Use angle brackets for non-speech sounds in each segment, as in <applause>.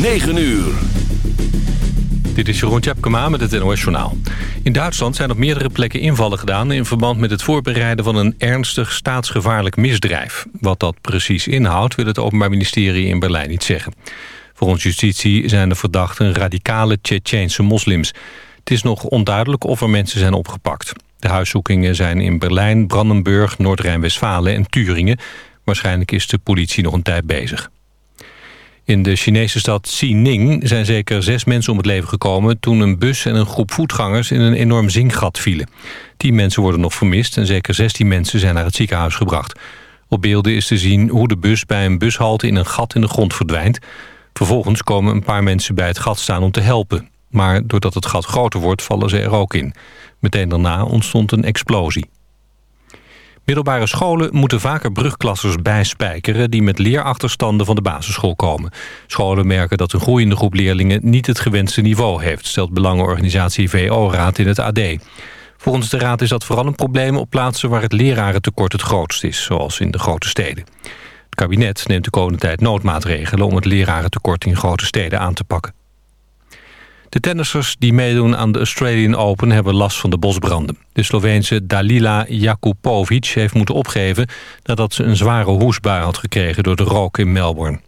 9 uur. Dit is Jeroen Tjepkema met het NOS Journaal. In Duitsland zijn op meerdere plekken invallen gedaan... in verband met het voorbereiden van een ernstig staatsgevaarlijk misdrijf. Wat dat precies inhoudt, wil het Openbaar Ministerie in Berlijn niet zeggen. Volgens justitie zijn de verdachten radicale Tsjetsjeense moslims. Het is nog onduidelijk of er mensen zijn opgepakt. De huiszoekingen zijn in Berlijn, Brandenburg, Noord-Rijn-Westfalen en Turingen. Waarschijnlijk is de politie nog een tijd bezig. In de Chinese stad Xining zijn zeker zes mensen om het leven gekomen... toen een bus en een groep voetgangers in een enorm zinkgat vielen. Tien mensen worden nog vermist en zeker 16 mensen zijn naar het ziekenhuis gebracht. Op beelden is te zien hoe de bus bij een bushalte in een gat in de grond verdwijnt. Vervolgens komen een paar mensen bij het gat staan om te helpen. Maar doordat het gat groter wordt, vallen ze er ook in. Meteen daarna ontstond een explosie. Middelbare scholen moeten vaker brugklassers bijspijkeren... die met leerachterstanden van de basisschool komen. Scholen merken dat een groeiende groep leerlingen... niet het gewenste niveau heeft, stelt belangenorganisatie VO-raad in het AD. Volgens de raad is dat vooral een probleem op plaatsen... waar het lerarentekort het grootst is, zoals in de grote steden. Het kabinet neemt de komende tijd noodmaatregelen... om het lerarentekort in grote steden aan te pakken. De tennissers die meedoen aan de Australian Open hebben last van de bosbranden. De Sloveense Dalila Jakupovic heeft moeten opgeven... nadat ze een zware hoesbui had gekregen door de rook in Melbourne.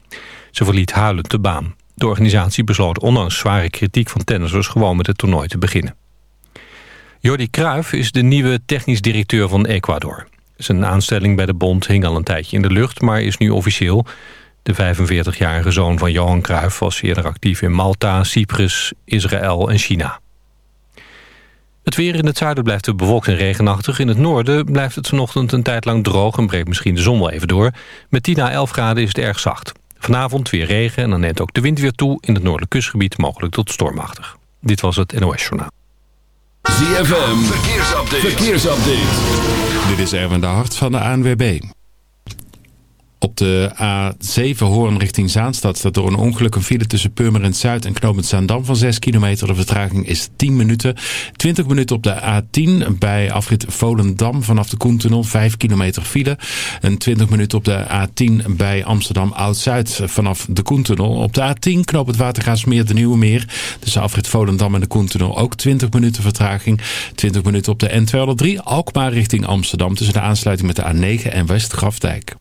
Ze verliet huilend de baan. De organisatie besloot ondanks zware kritiek van tennissers... gewoon met het toernooi te beginnen. Jordi Cruijff is de nieuwe technisch directeur van Ecuador. Zijn aanstelling bij de bond hing al een tijdje in de lucht... maar is nu officieel... De 45-jarige zoon van Johan Cruijff was eerder actief in Malta, Cyprus, Israël en China. Het weer in het zuiden blijft bewolkt en regenachtig. In het noorden blijft het vanochtend een tijd lang droog en breekt misschien de zon wel even door. Met 10 à 11 graden is het erg zacht. Vanavond weer regen en dan neemt ook de wind weer toe. In het noordelijk kustgebied mogelijk tot stormachtig. Dit was het NOS Journaal. ZFM, verkeersupdate. verkeersupdate. Dit is Erwin de Hart van de ANWB. Op de A7 Hoorn richting Zaanstad staat door een ongeluk een file tussen Purmerend Zuid en Knopend Zaandam van 6 kilometer. De vertraging is 10 minuten. 20 minuten op de A10 bij afrit Volendam vanaf de Koentunnel 5 kilometer file. En 20 minuten op de A10 bij Amsterdam Oud-Zuid vanaf de Koentunnel. Op de A10 Knopend Watergaasmeer de Nieuwe Meer. Tussen afrit Volendam en de Koentunnel ook 20 minuten vertraging. 20 minuten op de N203 Alkmaar richting Amsterdam tussen de aansluiting met de A9 en Westgrafdijk.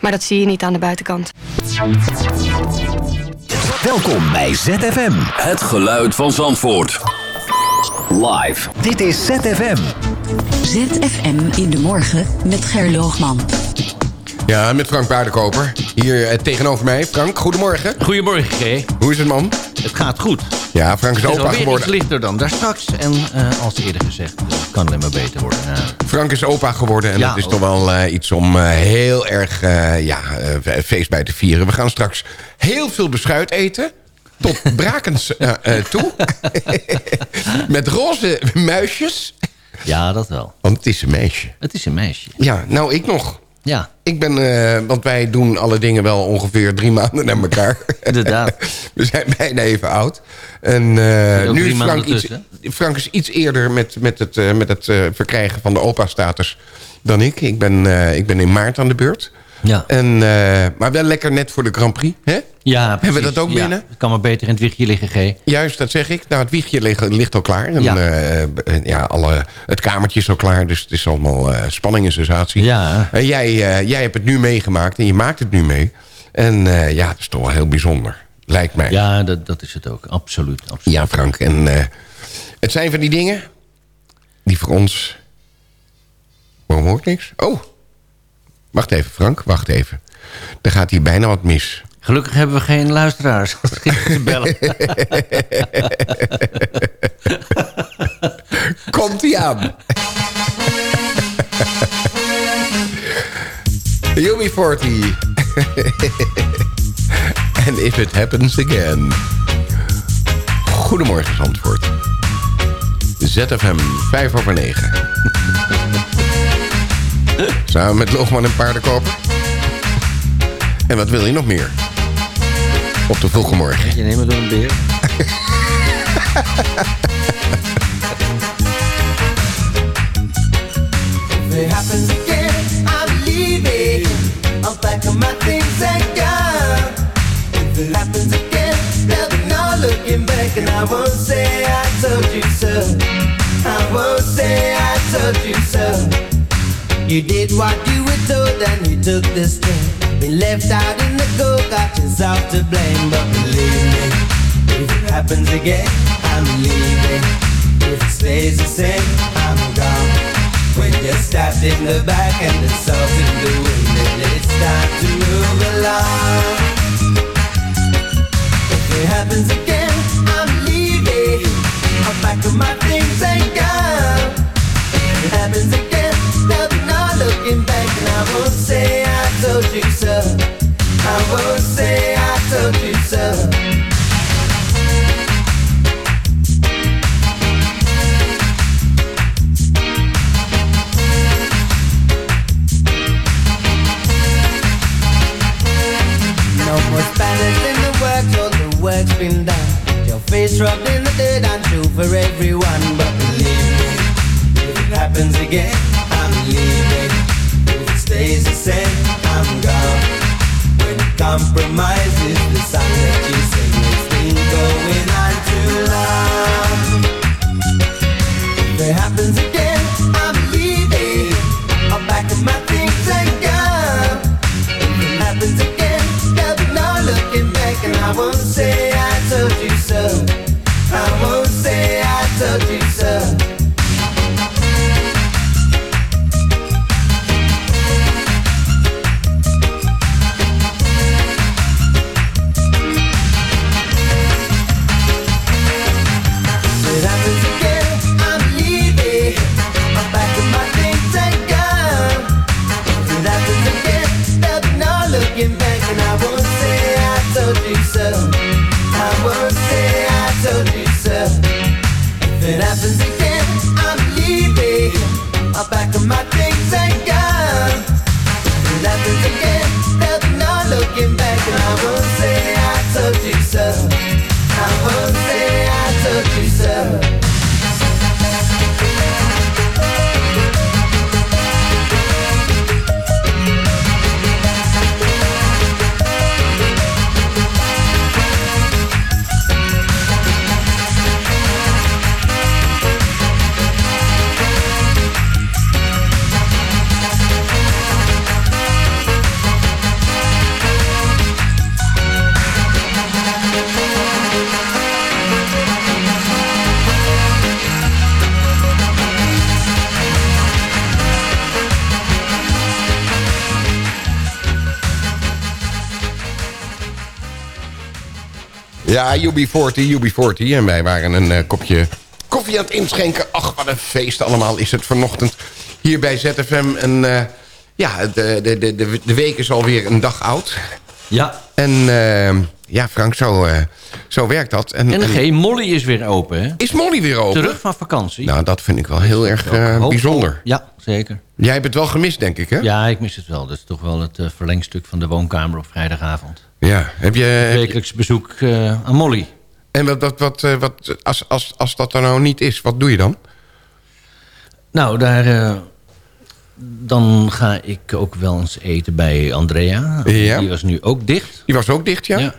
Maar dat zie je niet aan de buitenkant. Welkom bij ZFM. Het geluid van Zandvoort. Live. Dit is ZFM. ZFM in de morgen met Gerloogman. Ja, met Frank Paardenkoper. Hier eh, tegenover mij. Frank, goedemorgen. Goedemorgen, G. Hoe is het, man? Het gaat goed. Ja, Frank is Het is opa geworden. iets lichter dan daar straks. En als eerder gezegd, kan alleen maar beter worden. Frank is opa geworden en Ja, dat is toch wel eh, iets om eh, heel erg eh, ja, feest bij te vieren. We gaan straks heel veel beschuit eten. Tot <laughs> brakens toe. <laughs> Met roze muisjes. ja, dat wel. Want het is een meisje. Het is een meisje. Ja, nou ik nog. Ja, Ik ben, eh, want wij doen alle dingen wel ongeveer drie maanden naar elkaar. <laughs> inderdaad. <laughs> We zijn bijna even oud. En ook nu Frank iets, Frank is iets eerder met, met het, eh, met het verkrijgen van de opa-status dan ik. Ik ben, ik ben in maart aan de beurt. Ja, En, eh, maar wel lekker net voor de Grand Prix. Hè? ja Hebben we precies. dat ook binnen? het kan maar beter in het wiegje liggen, G. Juist, dat zeg ik. Nou, het wiegje ligt, ligt al klaar. En, Ja. eh, ja, alle, het kamertje is al klaar. Dus het is allemaal eh, spanning en sensatie. Ja. En jij, jij hebt het nu meegemaakt en je maakt het nu mee. En ja, het is toch wel heel bijzonder. Lijkt mij. Ja, dat, dat is het ook. Absoluut. absoluut. Ja, Frank. En het zijn van die dingen die voor ons... Waarom hoort niks? Oh, wacht even Frank, wacht even. Er gaat hier bijna wat mis. Gelukkig hebben we geen luisteraars. <laughs> te bellen. <laughs> Komt ie aan. <laughs> UB40. And if it happens again. Goedemorgen, Zandvoort. ZFM, 5 over 9. Samen met Loogman en Paardenkoper. En wat wil je nog meer? Op de vroege morgen. Je neemt me door een beer. And go. If it happens again, there'll be no looking back, and I won't say I told you so. I won't say I told you so. You did what you were told, and you took the step. Been left out in the cold, got yourself to blame. But believe me, if it happens again, I'm leaving. If it stays the same, I'm gone. When you're stabbed in the back and the salt in the wind, then it's time to move along. If it happens again, happens again, Ja, UB40, UB40. En wij waren een eh, kopje koffie aan het inschenken. Ach, wat een feest allemaal is het vanochtend hier bij ZFM. En eh, ja, de, de, de, de, de week is alweer een dag oud. Ja. En eh, ja, Frank, zo, eh, zo werkt dat. En, En en- G. Molly is weer open, hè? is Molly weer open? Terug van vakantie. Nou, dat vind ik wel heel erg eh, bijzonder. Ja, zeker. Jij hebt het wel gemist, denk ik, hè? Ja, ik mis het wel. Dat is toch wel het eh, verlengstuk van de woonkamer op vrijdagavond. Ja. Heb je, heb Wekelijks bezoek aan Molly. en wat, wat, wat, wat, als, als, als dat er nou niet is, wat doe je dan? Nou, daar... dan ga ik ook wel eens eten bij Andrea. Ja. Die was nu ook dicht. Die was ook dicht, ja? Ja.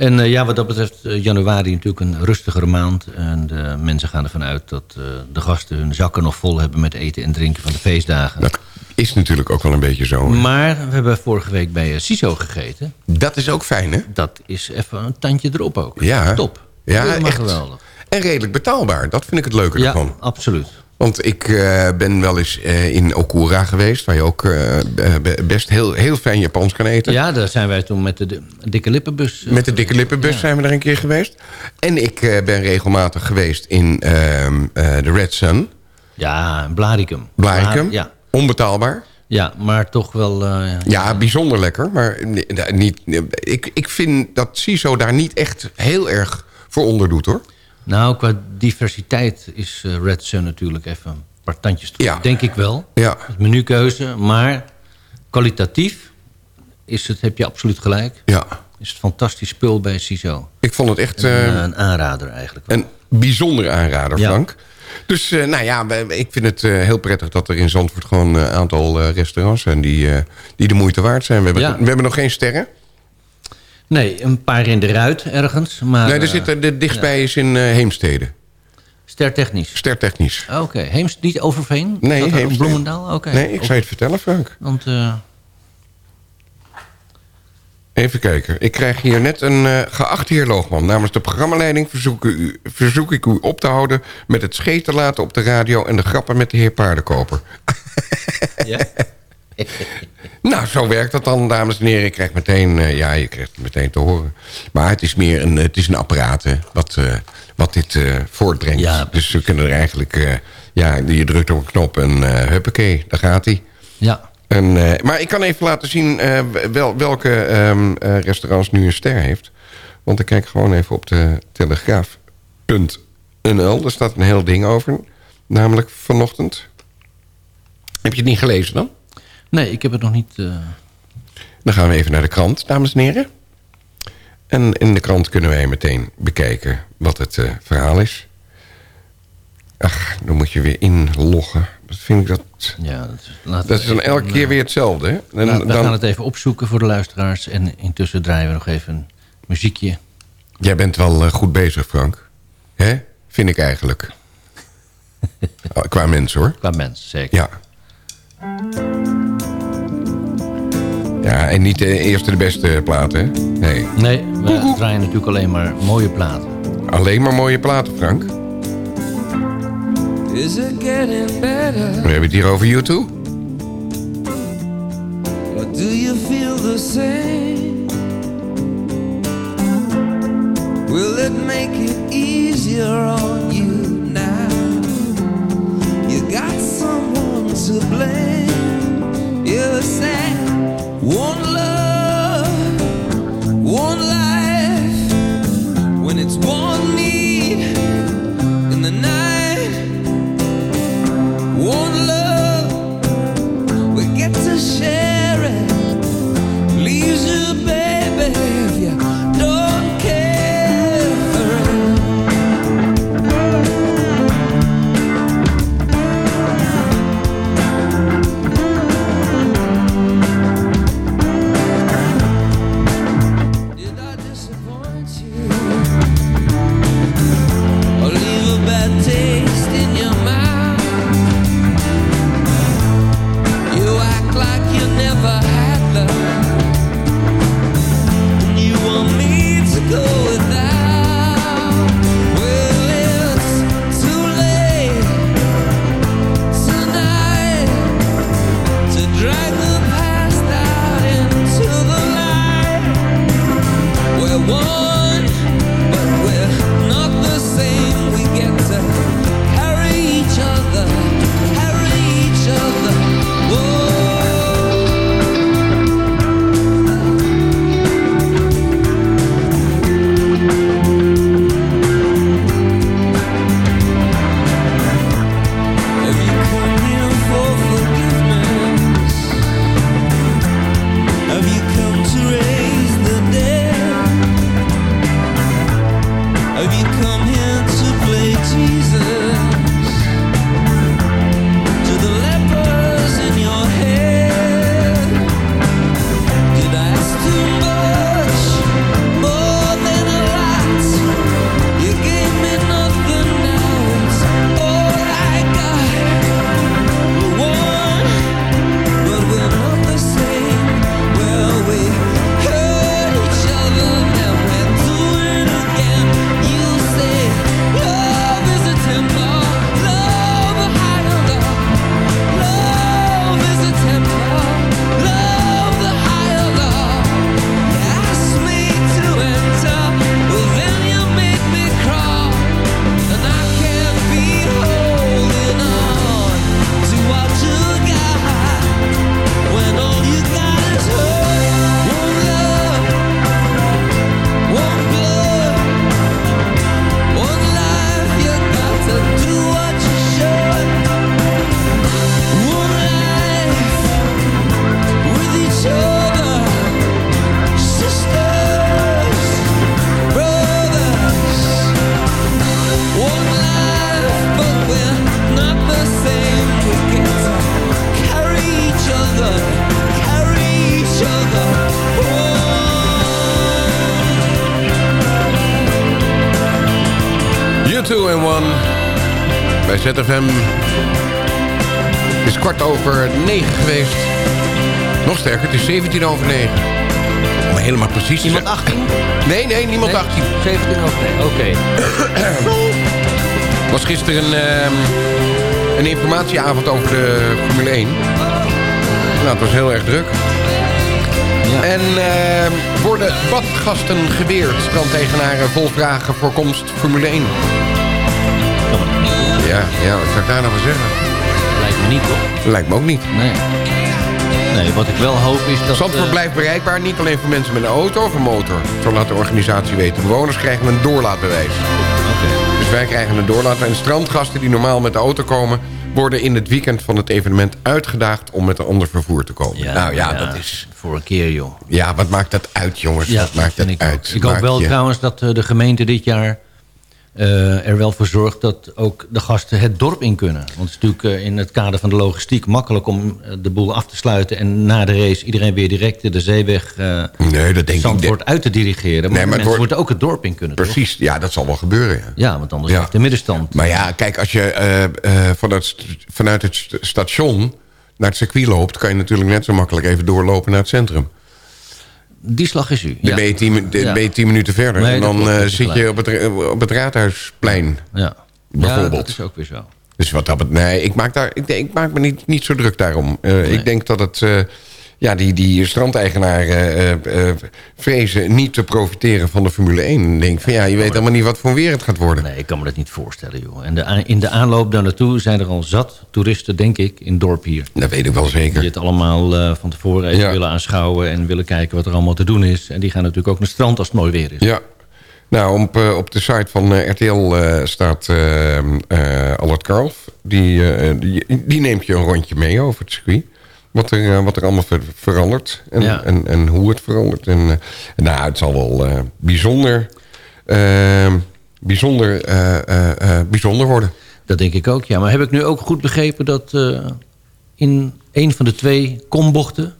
En eh, ja, wat dat betreft, eh, januari natuurlijk een rustigere maand. En de mensen gaan ervan uit dat eh, de gasten hun zakken nog vol hebben... met eten en drinken van de feestdagen. Dat is natuurlijk ook wel een beetje zo. Maar we hebben vorige week bij eh, CISO gegeten. Dat is ook fijn, hè? Dat is even een tandje erop ook. Ja. Top. Ja, echt. geweldig. En redelijk betaalbaar. Dat vind ik het leuke Ja, ervan. absoluut. Want ik eh, ben wel eens eh, in Okura geweest... waar je ook eh, be- best heel, heel fijn Japans kan eten. Ja, daar zijn wij toen met de, dikke lippenbus... Met de dikke lippenbus Ja. zijn we er een keer geweest. En ik ben regelmatig geweest in ehm, eh, de Red Sun. Ja, Blaricum. Blaricum. Bla- Ja. Onbetaalbaar. ja, maar toch wel... Ja, bijzonder lekker. Maar niet, ik, ik vind dat CISO daar niet echt heel erg voor onderdoet, hoor. Nou, qua diversiteit is eh, Red Sun natuurlijk even een paar tandjes terug. Ja. Denk ik wel. Ja. Het menukeuze, maar kwalitatief is het, heb je absoluut gelijk. Ja. Is het fantastisch spul bij CISO. Ik vond het echt Een, eh, eh, een aanrader eigenlijk. wel. een bijzonder aanrader, Ja. Frank. Dus nou ja, ik vind het heel prettig dat er in Zandvoort gewoon een aantal restaurants zijn die, die de moeite waard zijn. We hebben, Ja. we hebben nog geen sterren. Nee, een paar in de ruit ergens. Maar, nee, er eh, zit, er- de dichtstbij is in eh, Heemstede. Stertechnisch. Stertechnisch. Oké, Heems, niet Overveen? Nee, dat Heemstede. Bloemendaal? Oké. Nee, ik zou je het vertellen, Frank. Want eh, Even kijken. Ik krijg hier net een eh geachte heer Loogman. Namens de programmaleiding verzoek, u, verzoek ik u op te houden... met het scheten laten op de radio... en de grappen met de heer Paardenkoper. ja. <laughs> <laughs> Nou, zo werkt dat dan, dames en heren. Ik krijg meteen, eh, ja, je krijgt het meteen te horen. Maar het is meer een, het is een apparaat hè, wat, eh, wat dit eh, voortbrengt. Ja, dus we kunnen er eigenlijk, ja, je drukt op een knop en huppakee, daar gaat hij. ja. En, maar ik kan even laten zien wel, welke ehm, eh, restaurants nu een ster heeft. Want ik kijk gewoon even op de telegraaf.nl. Daar staat een heel ding over. Namelijk vanochtend. Heb je het niet gelezen dan? Nee, ik heb het nog niet... eh, Dan gaan we even naar de krant, dames en heren. En in de krant kunnen wij meteen bekijken wat het eh, verhaal is. Ach, dan moet je weer inloggen. Dat vind ik dat... ja, dat is, laten Dat is dan elke eh, keer weer hetzelfde. hè? Nou, we dan, gaan het even opzoeken voor de luisteraars. En intussen draaien we nog even een muziekje. Jij bent wel eh, goed bezig, Frank. Hè? Vind ik eigenlijk. <laughs> Oh, Qua mens, hoor. Qua mens, zeker. Ja. Ja, en niet de eerste de beste platen, hè? Nee. Nee, we draaien natuurlijk alleen maar mooie platen. Alleen maar mooie platen, Frank. Is it getting better? We hebben het hier over YouTube. Or do you feel the same? Will it make it easier on you now? You got someone to blame. You said one 2 in 1 bij ZFM. Het is kwart over 9 geweest. Nog sterker, het is 17 over 9. Maar helemaal precies Niemand 18? Nee, nee, niemand 18. 17 over 9, oké. Okay. was gisteren een, ehm, een informatieavond over de Formule 1. Nou, het was heel erg druk. Ja. En ehm, worden badgasten geweerd. Strandtegenaren eh, vol vragen voor komst Formule 1. Ja, ja, wat zou ik daar nou van zeggen? Lijkt me niet, toch? Lijkt me ook niet. Nee. Nee, wat ik wel hoop is dat... Zandvoort eh, blijft bereikbaar, niet alleen voor mensen met een auto of een motor. Zo laat de organisatie weten. Bewoners krijgen een doorlaatbewijs. Oké. Dus wij krijgen een doorlaat. En strandgasten die normaal met de auto komen... worden in het weekend van het evenement uitgedaagd om met een ander vervoer te komen. nou ja, dat is... Voor een keer, joh. Ja, wat maakt dat uit, jongens? Ja, wat maakt dat ik ook. uit? Ik hoop wel je- trouwens dat eh, de gemeente dit jaar eh, er wel voor zorgt... dat ook de gasten het dorp in kunnen. Want het is natuurlijk eh, in het kader van de logistiek makkelijk... om eh, de boel af te sluiten en na de race iedereen weer direct de zeeweg... Nee, dat denk ik Zandvoort uit te dirigeren. Maar, Nee, maar mensen wordt- moeten ook het dorp in kunnen, toch? Precies, ja, dat zal wel gebeuren, ja. Ja, want anders Ja. heeft de middenstand... Maar ja, kijk, als je vanuit, vanuit het st- station naar het circuit loopt... kan je natuurlijk net zo makkelijk even doorlopen naar het centrum. Die slag is u. Dan Ja. ben, je tien, dan Ja. ben je tien minuten verder. Nee, en dan eh, is zit je op het, op het Raadhuisplein. Ja. ja, Bijvoorbeeld. dat is ook weer zo. Dus wat dat bet- Nee, ik maak, daar, ik, ik maak me niet, niet zo druk daarom. Eh, Ik denk dat het... eh, ja, die, die strandeigenaren eh, eh, vrezen niet te profiteren van de Formule 1. En denk van ja, je weet helemaal niet wat voor weer het gaat worden. Nee, ik kan me dat niet voorstellen, joh. En de, in de aanloop daar naartoe zijn er al zat toeristen, denk ik, in het dorp hier. Dat weet ik wel Die zeker. het allemaal eh, van tevoren even Ja. willen aanschouwen... en willen kijken wat er allemaal te doen is. En die gaan natuurlijk ook naar het strand als het mooi weer is. Ja. Nou, op, eh, op de site van eh, RTL eh, staat eh eh, Allard Karlf. Die, eh, die, die neemt je een rondje mee over het circuit. Wat er, eh, wat er allemaal ver- verandert. En, Ja. en, en hoe het verandert. En, eh, nou, het zal wel eh, bijzonder, eh, bijzonder, bijzonder worden. Dat denk ik ook, ja. Maar heb ik nu ook goed begrepen dat in een van de twee kombochten...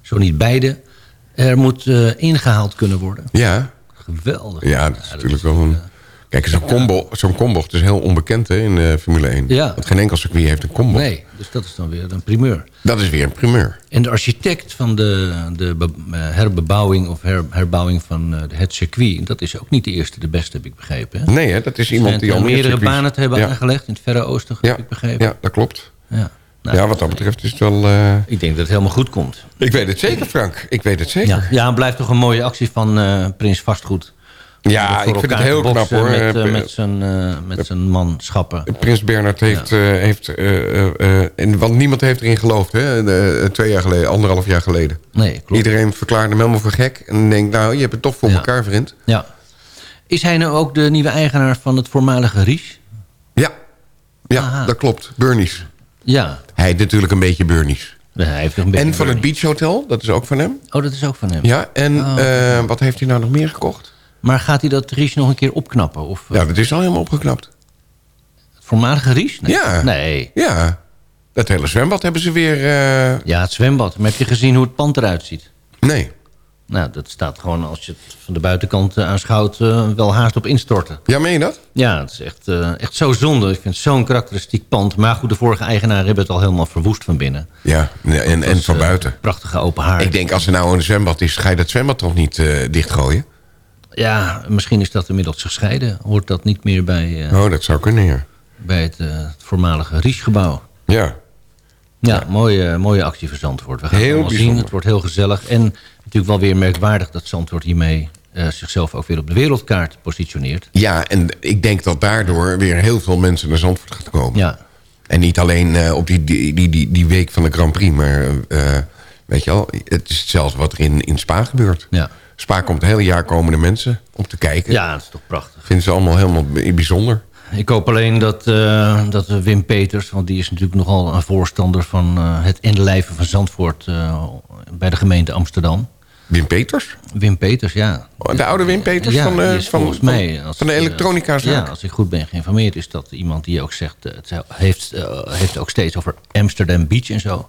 zo niet beide, er moet eh, ingehaald kunnen worden. Ja, Geweldig. ja dat is natuurlijk wel een... Kijk, zo'n combo, zo'n kombocht is heel onbekend hè, in de Formule 1. Ja. Want geen enkel circuit heeft een kombocht. Nee, dus dat is dan weer een primeur. Dat is weer een primeur. En de architect van de, de eh, herbebouwing of her- herbouwing van eh, het circuit... dat is ook niet de eerste de beste, heb ik begrepen. Hè? Nee, hè, dat is iemand die al eh, meer meerdere circuits- banen te hebben ja. aangelegd in het Verre Oosten, Ja, heb ik begrepen. ja, dat klopt. Ja. Nou, ja, wat dat betreft is het wel... eh, Ik denk dat het helemaal goed komt. Ik weet het zeker, Frank. Ik weet het zeker. Ja, ja het blijft toch een mooie actie van eh, Prins Vastgoed. Ja, ik vind het heel knap, hoor. Met, eh, Eh, met zijn, eh, met zijn manschappen. Prins Bernhard heeft... heeft en, want niemand heeft erin geloofd, hè? De, twee jaar geleden, anderhalf jaar geleden. Nee, klopt. Iedereen verklaarde hem helemaal voor gek. En denkt, nou, je hebt het toch voor Ja. elkaar, vriend. Ja. Is hij nou ook de nieuwe eigenaar van het voormalige Ries? Ja, ja Aha. dat klopt. Burnies. Ja. Hij heeft natuurlijk een beetje Burnies. Nee, Hij heeft nog een beetje En van het. Beach Hotel, dat is ook van hem. Oh, dat is ook van hem. Ja, en Oh. wat heeft hij nou nog meer gekocht? Maar gaat hij dat Ries nog een keer opknappen? Of eh, Ja, dat is al helemaal opgeknapt. het voormalige Ries? Nee. Ja. Nee. Ja, dat hele zwembad hebben ze weer... eh, Ja, het zwembad. Maar heb je gezien hoe het pand eruit ziet? Nee. Nou, dat staat gewoon, als je het van de buitenkant eh, aanschouwt, eh, wel haast op instorten. Ja, meen je dat? Ja, het is echt, echt zo zonde. Ik vind het zo'n karakteristiek pand. Maar goed, de vorige eigenaren hebben het al helemaal verwoest van binnen. Ja, en, en, van buiten. Prachtige open haard. Ik denk, als er nou een zwembad is, ga je dat zwembad toch niet dichtgooien? Ja, misschien is dat inmiddels gescheiden. Hoort dat niet meer bij, eh, Oh, dat zou kunnen, ja. bij het, eh, het voormalige Riesgebouw. Ja, Ja, Mooie, mooie actie voor Zandvoort. We gaan Heel het allemaal zien. Het wordt heel gezellig. En natuurlijk wel weer merkwaardig dat Zandvoort hiermee... eh, zichzelf ook weer op de wereldkaart positioneert. ja, en ik denk dat daardoor weer heel veel mensen naar Zandvoort gaan komen. Ja, En niet alleen op die, die, die, die, die week van de Grand Prix, maar weet je wel, het is hetzelfde wat er in, in Spa gebeurt. ja. Spa komt het hele jaar komende mensen om te kijken. ja dat is toch prachtig. Vinden ze allemaal helemaal bijzonder. Ik hoop alleen dat, eh, dat Wim Peters... want die is natuurlijk nogal een voorstander van eh, het inlijven van Zandvoort... eh, bij de gemeente Amsterdam. Wim Peters? Wim Peters, ja. Oh, De oude Wim Peters ja, van, van, volgens mij, als van de ik, elektronicazaak. Ja, als ik goed ben geïnformeerd is dat iemand die ook zegt... het heeft, heeft ook steeds over Amsterdam Beach en zo.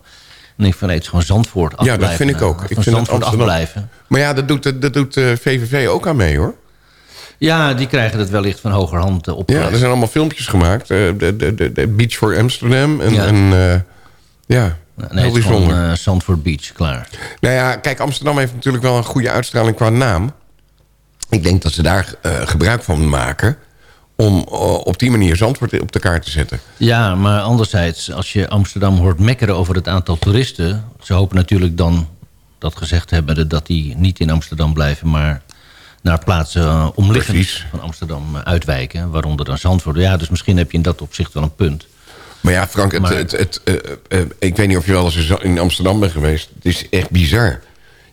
Ik van het gewoon Zandvoort Ja, afblijven. dat vind ik ook. Van Ik vind het Zandvoort afblijven. Maar ja, dat doet, dat doet eh, VVV ook aan mee, hoor. Ja, die krijgen het wellicht van hogerhand uh, op. Ja, er zijn allemaal filmpjes gemaakt. De, de, de, de, Beach for Amsterdam. En Ja. ja, en, ja Nee, heel bijzonder. uh, Zandvoort Beach, klaar. Nou ja, kijk, Amsterdam heeft natuurlijk wel een goede uitstraling qua naam. Ik denk dat ze daar uh, gebruik van maken... om uh, op die manier Zandvoort op de kaart te zetten. Ja, maar anderzijds, als je Amsterdam hoort mekkeren over het aantal toeristen... ze hopen natuurlijk dan, dat gezegd hebben... dat die niet in Amsterdam blijven, maar naar plaatsen uh, omliggend Precies. van Amsterdam uh, uitwijken. Waaronder dan Zandvoort. Ja, dus misschien heb je in dat opzicht wel een punt. Maar ja, Frank, het, Maar- het, het, eh, eh, ik weet niet of je wel eens in Amsterdam bent geweest. Het is echt bizar.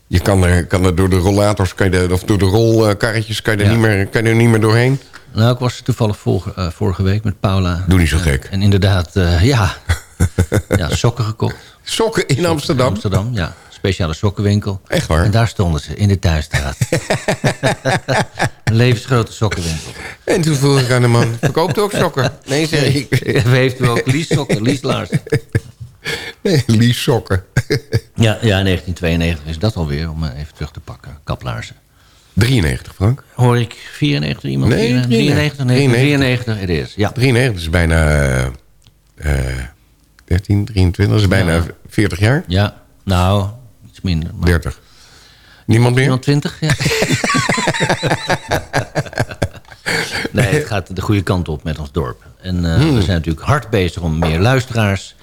Je kan er, kan er door de rollators, kan je de, of door de rolkarretjes, kan je, er Ja. niet meer, kan je er niet meer doorheen. Nou, ik was toevallig vorige, uh, vorige week met Paula. Doe niet zo gek. En inderdaad, uh, ja, <laughs> ja, sokken gekocht. Sokken in Amsterdam? In Amsterdam, ja. Speciale sokkenwinkel. Echt waar? En daar stonden ze, in de Thuisstraat. <laughs> een levensgrote sokkenwinkel. En toen vroeg ik aan de man, verkoopt u ook sokken? Nee, zeg ik. Heeft u ook liessokken, lieslaarzen? Nee, Lies sokken. ja, ja, 1992 is dat alweer, om even terug te pakken. Kaplaarzen. 93, Frank. Hoor ik 94 iemand? Nee, 93, 93, 93 het is, ja. 93 is bijna uh, 13, 23, dat is bijna Ja. 40 jaar. Ja, nou, iets minder. Maar 30. Niemand meer? Iemand 20, ja. <laughs> nee, het gaat de goede kant op met ons dorp. En uh, Hmm. we zijn natuurlijk hard bezig om meer luisteraars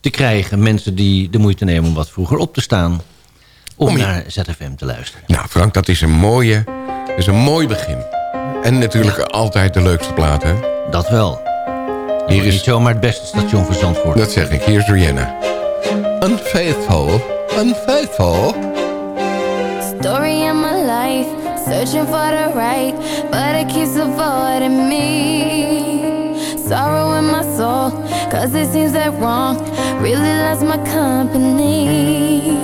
te krijgen. Mensen die de moeite nemen om wat vroeger op te staan. Om, Om je- naar ZFM te luisteren. Nou, Frank, dat is een mooie, dat is een mooi begin. En natuurlijk altijd de leukste plaat, hè? Dat wel. Hier Niet is, zomaar het beste station van Zandvoort. dat zeg ik, hier is Rihanna. Unfaithful, unfaithful. Story of my life, searching for the right, but it keeps avoiding me. Sorrow in my soul, cause it seems that wrong really loves my company.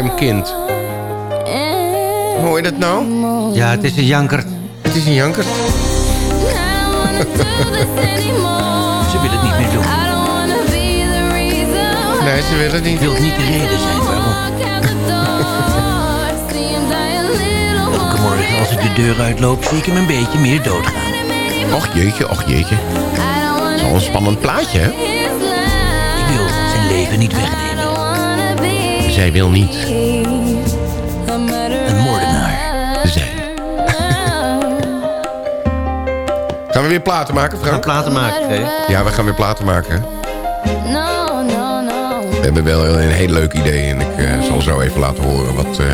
arm kind. Hoor je dat nou? Ja, het is een janker. Het is een janker. Ze wil het niet meer doen. Nee, ze wil het niet. Wil niet de reden zijn waarom. Elke morgen als ik de deur uitloop, zie ik hem een beetje meer doodgaan. Och jeetje, och jeetje. Een spannend plaatje, hè? Ik wil zijn leven niet wegnemen. Zij wil niet. Een moordenaar. Zij. Gaan we weer platen maken, We gaan Frank? platen maken, hè? Ja, we gaan weer platen maken. No, no, no. We hebben wel een heel leuk idee. En ik eh, zal zo even laten horen wat eh,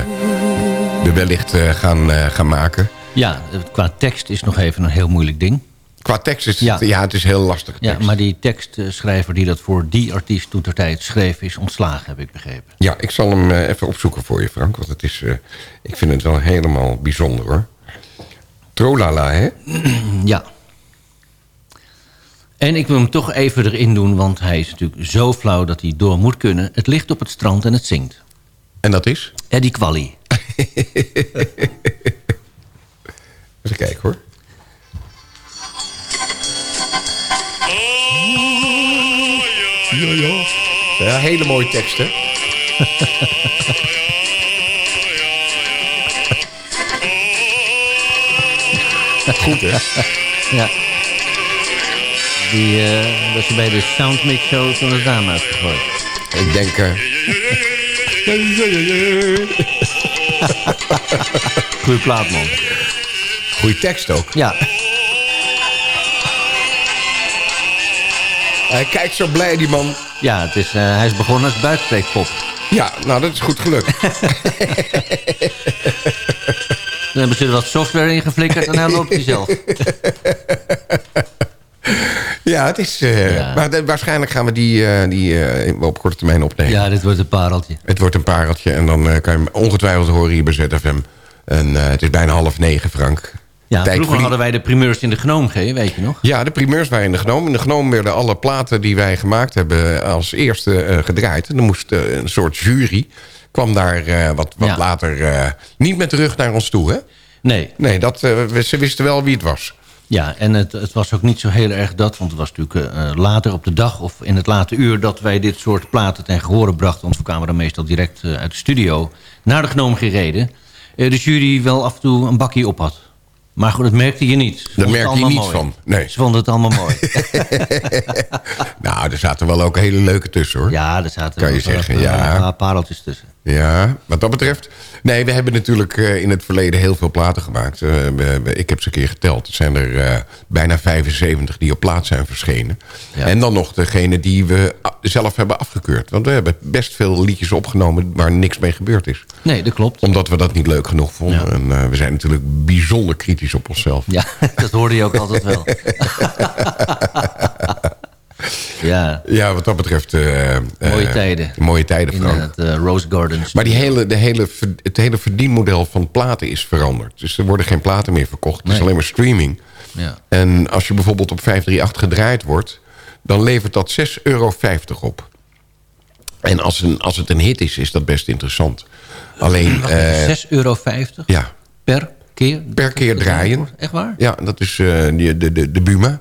we wellicht eh, gaan, eh, gaan maken. Ja, qua tekst is nog even een heel moeilijk ding. Qua tekst is Ja. het, ja, het is heel lastig. Ja, maar die tekstschrijver die dat voor die artiest toen ter tijd schreef... is ontslagen, heb ik begrepen. Ja, ik zal hem eh, even opzoeken voor je, Frank. Want het is, eh, ik vind het wel helemaal bijzonder, hoor. Trolala, hè? <clears throat> Ja. En ik wil hem toch even erin doen, want hij is natuurlijk zo flauw dat hij door moet kunnen. Het ligt op het strand en het zingt. En dat is? Eddie Quali. <laughs> Even kijken, hoor. Ja, ja. Ja, hele mooie tekst, hè? <laughs> Goed, hè? Ja. Die eh was je bij de Soundmix Show toen het raam uitgegooid. Ik denk... eh, <laughs> Goeie plaat, man. goeie tekst ook. Ja. Hij kijkt zo blij, die man. Ja, het is, eh, hij is begonnen als buikspreekpop. Ja, nou, dat is goed gelukt. <laughs> Dan hebben ze er wat software in geflikkerd en hij loopt hij zelf. <laughs> ja, het is... eh, Ja. Maar de- waarschijnlijk gaan we die, eh, die op korte termijn opnemen. Ja, dit wordt een pareltje. Het wordt een pareltje en dan kan je hem ongetwijfeld horen hier bij ZFM. En het is bijna half negen, Frank. Ja, vroeger hadden wij de primeurs in de Gnoom, weet je nog? Ja, de primeurs waren in de Gnoom. In de Gnoom werden alle platen die wij gemaakt hebben als eerste eh, gedraaid. En dan moest eh, een soort jury, kwam daar eh, wat, wat Ja. later niet met de rug naar ons toe, hè? Nee. Nee, dat, ze wisten wel wie het was. Ja, en het, het was ook niet zo heel erg dat, want het was natuurlijk later op de dag of in het late uur dat wij dit soort platen ten gehore brachten. Want we kwamen dan meestal direct uit de studio naar de Gnoom gereden. De jury wel af en toe een bakje op had. Maar goed, dat merkte je niet. Ze vonden merk het je allemaal niets mooi. van, nee. Ze vonden het allemaal mooi. <laughs> Nou, er zaten wel ook hele leuke tussen, hoor. ja, er zaten Kan je wel zeggen, een ja. paar pareltjes tussen. Ja, wat dat betreft. Nee, we hebben natuurlijk eh, in het verleden heel veel platen gemaakt. Eh, ik heb ze een keer geteld. Het zijn er eh, bijna 75 die op plaat zijn verschenen. Ja. En dan nog degene die we a- zelf hebben afgekeurd. Want we hebben best veel liedjes opgenomen waar niks mee gebeurd is. Nee, dat klopt. Omdat we dat niet leuk genoeg vonden. Ja. En we zijn natuurlijk bijzonder kritisch op onszelf. Ja, <laughs> dat hoorde je ook altijd wel. <laughs> ja, Ja, wat dat betreft... eh, Mooie eh, tijden. Mooie tijden, in Frank. het eh, Rose Garden. Maar die hele, de hele, het hele verdienmodel van platen is veranderd. Dus er worden geen platen meer verkocht. Het is alleen maar streaming. Ja. En als je bijvoorbeeld op 538 gedraaid wordt... dan levert dat 6,50 euro op. En als, een, als het een hit is, is dat best interessant. Alleen, eh, 6,50 euro ja, per keer? per keer draaien. Echt waar? Ja, dat is die- de, de, de Buma.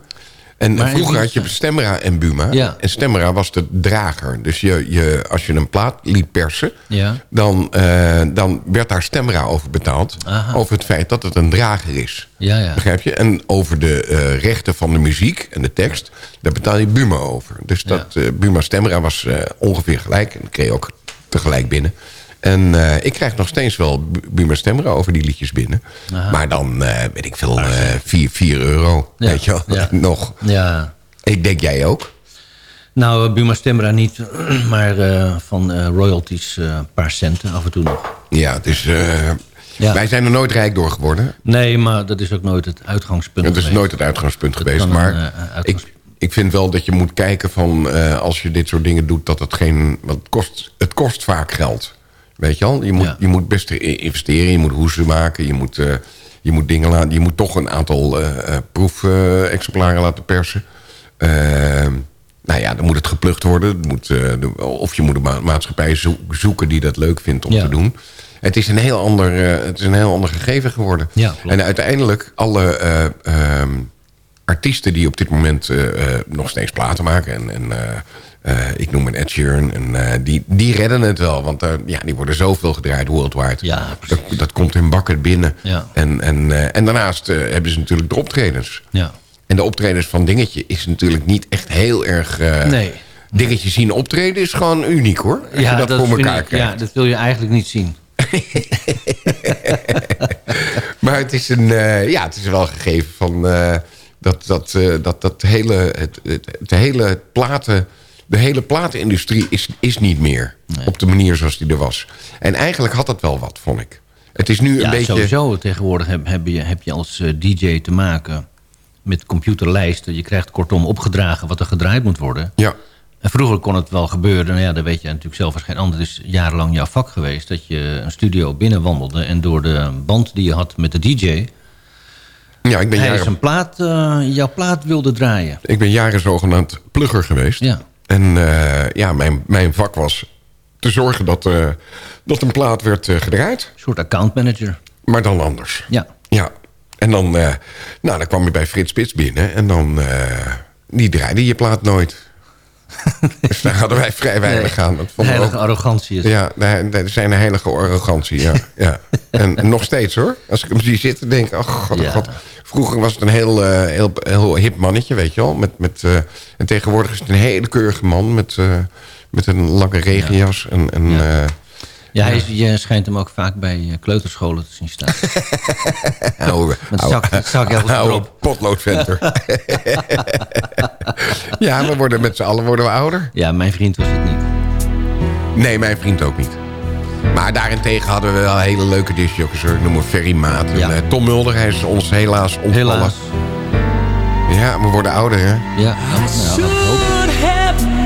En Maar vroeger had je Stemra en Buma. Ja. En Stemra was de drager. Dus je, je, als je een plaat liet persen... Ja. Dan, eh, dan werd daar Stemra over betaald. Aha. Over het feit dat het een drager is. Ja, ja. Begrijp je? En over de eh, rechten van de muziek en de tekst... daar betaal je Buma over. Dus dat eh, Buma Stemra was ongeveer gelijk. En dat kreeg je ook tegelijk binnen. En eh, ik krijg nog steeds wel Bu- Buma Stemra over die liedjes binnen. Aha. Maar dan, eh, weet ik veel, 4 4 euro. Ja, Weet je wel? ja. <laughs> nog. Ja. Ik denk jij ook. Nou, eh, Buma Stemra niet, <clears throat> maar eh, van eh, royalties eh, een paar centen af en toe nog. Ja, het is... eh, Ja. Wij zijn er nooit rijk door geworden. Nee, maar dat is ook nooit het uitgangspunt Het is nooit het uitgangspunt geweest. Maar een, eh, ik, ik vind wel dat je moet kijken van... eh, als je dit soort dingen doet, dat het geen... Want het kost, het kost vaak geld. Weet je al? Je moet, Ja. je moet best investeren. Je moet hoezen maken. Je moet, eh, je moet dingen laten... Je moet toch een aantal eh proefexemplaren laten persen. Eh, nou ja, dan moet het geplukt worden. Het moet, of je moet een ma- maatschappij zo- zoeken die dat leuk vindt om Ja. te doen. Het is een heel ander, het is een heel ander gegeven geworden. Ja, en uiteindelijk alle eh, ehm, artiesten die op dit moment nog steeds platen maken... en, en eh, ik noem een Ed Sheeran, en, eh, die, die redden het wel. Want eh, ja, die worden zoveel gedraaid worldwide. Ja, dat, dat komt in bakken binnen. Ja. En, en, eh, en daarnaast hebben ze natuurlijk de optredens. Ja. En de optredens van Dingetje is natuurlijk niet echt heel erg... Nee. Dingetje zien optreden is gewoon uniek hoor. Als je dat, voor elkaar ik- krijgt. Ja, dat wil je eigenlijk niet zien. <laughs> Maar het is, een, ja, het is wel een gegeven van dat, dat, dat, dat hele, het, het, het hele platen, de hele platenindustrie is, is niet meer op de manier zoals die er was. En eigenlijk had dat wel wat, vond ik. Het is nu ja, een beetje... sowieso. Tegenwoordig heb, heb, je, heb je als eh, DJ te maken met computerlijsten. Je krijgt kortom opgedragen wat er gedraaid moet worden. Ja. En vroeger kon het wel gebeuren, nou ja, dat weet je natuurlijk zelf als geen ander. Het is jarenlang jouw vak geweest dat je een studio binnenwandelde... en door de band die je had met de DJ... Ja, ik ben hij jaren- zijn plaat, eh, jouw plaat wilde draaien. Ik ben jaren zogenaamd plugger geweest. Ja. En eh, ja, mijn, mijn vak was te zorgen dat, eh, dat een plaat werd eh, gedraaid. Een soort accountmanager. Maar dan anders. Ja. Ja. En dan, nou, dan kwam je bij Frits Spits binnen. En dan, die draaide je plaat nooit. <laughs> dus daar hadden wij vrij weinig Nee, aan. Dat heilige arrogantie is. Ja, daar zijn een heilige arrogantie, ja. ja. En, <laughs> en nog steeds hoor. Als ik hem zie zitten, denk ik, oh god, oh Ja. god. Vroeger was het een heel, eh, heel, heel hip mannetje, weet je wel. Met, met, eh, en tegenwoordig is het een hele keurige man met, eh, met een lange regenjas. En, en, ja. Ja, hij is, je schijnt hem ook vaak bij kleuterscholen te zien staan. <laughs> oude, Met zak, <laughs> zak erop. potloodventer. <laughs> ja, we worden met z'n allen worden we ouder. Ja, mijn vriend was het niet. Nee, mijn vriend ook niet. Maar daarentegen hadden we wel hele leuke discjockeys. hoor. Ik noem hem Ferry Maat. En, Ja. eh, Tom Mulder, hij is ons helaas ontvallen. Helaas. Ja, we worden ouder, hè? Ja, nou, nou, laat ik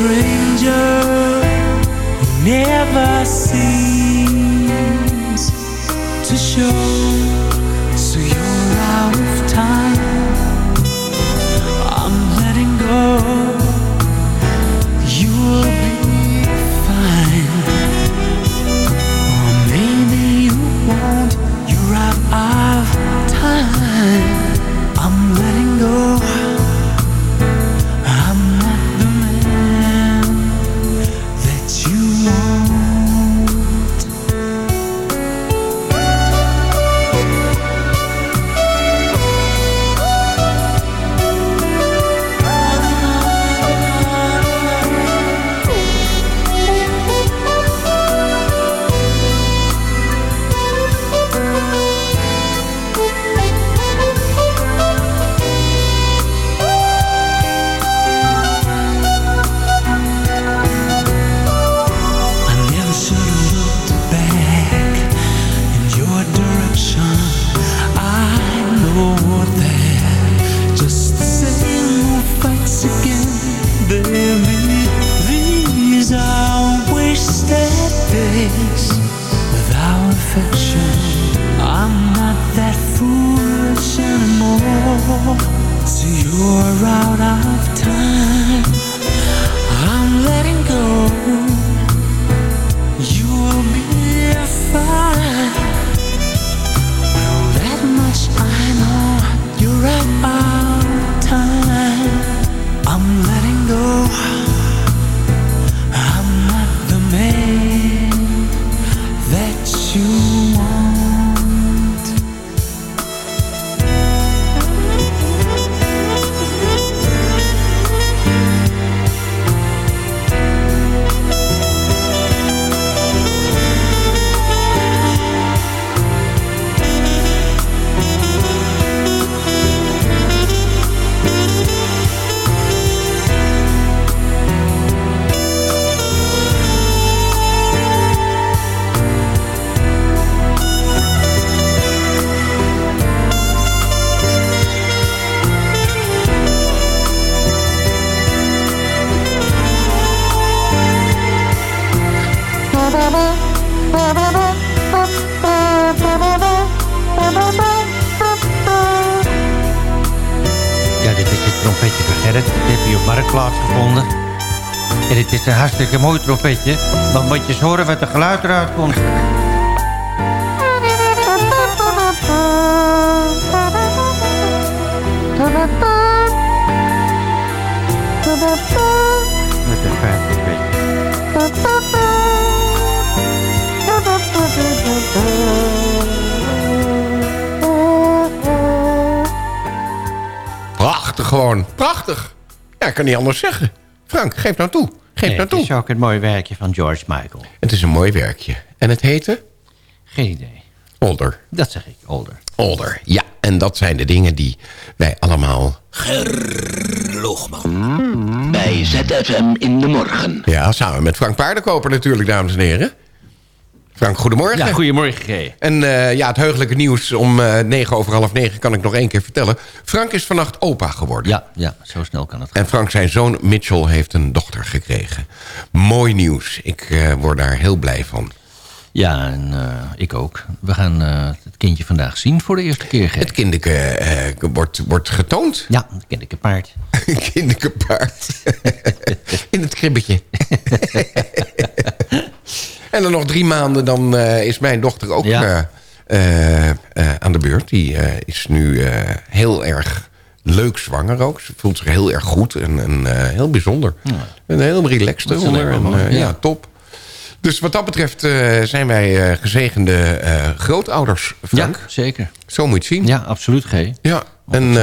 stranger who never seems to show. Is een hartstikke mooi trompetje. Dan moet je eens horen wat er geluid eruit komt. Met een fijn trompetje. Prachtig gewoon. Prachtig. Ja, ik kan niet anders zeggen. Frank, geef nou toe. Geef Nee, het is ook het mooie werkje van George Michael. Het is een mooi werkje. En het heette? Geen idee. Older. Dat zeg ik, Older. Older. Ja, en dat zijn de dingen die wij allemaal... Loogman. Bij ZFM in de morgen. Ja, samen met Frank Paardenkoper natuurlijk, dames en heren. Frank, goedemorgen. Ja, goedemorgen, G. En eh, ja, het heugelijke nieuws om eh, negen over half negen kan ik nog één keer vertellen. Frank is vannacht opa geworden. Ja, ja, zo snel kan het gaan. En Frank, zijn zoon Mitchell, heeft een dochter gekregen. Mooi nieuws. Ik eh, word daar heel blij van. Ja, en ik ook. We gaan het kindje vandaag zien voor de eerste keer, G. Het kindeke eh, wordt, wordt getoond. Ja, het kindje paard. kindeke paard. <laughs> <laughs> In het kribbetje. <laughs> en dan nog drie maanden, dan eh, is mijn dochter ook Ja. eh, eh, aan de beurt. Die is nu heel erg leuk zwanger ook. Ze voelt zich heel erg goed en, en heel bijzonder. En heel relaxed eronder. En, ja. ja, top. Dus wat dat betreft zijn wij gezegende grootouders, Frank. Ja, zeker. Zo moet je het zien. Ja, absoluut, G. Ja, en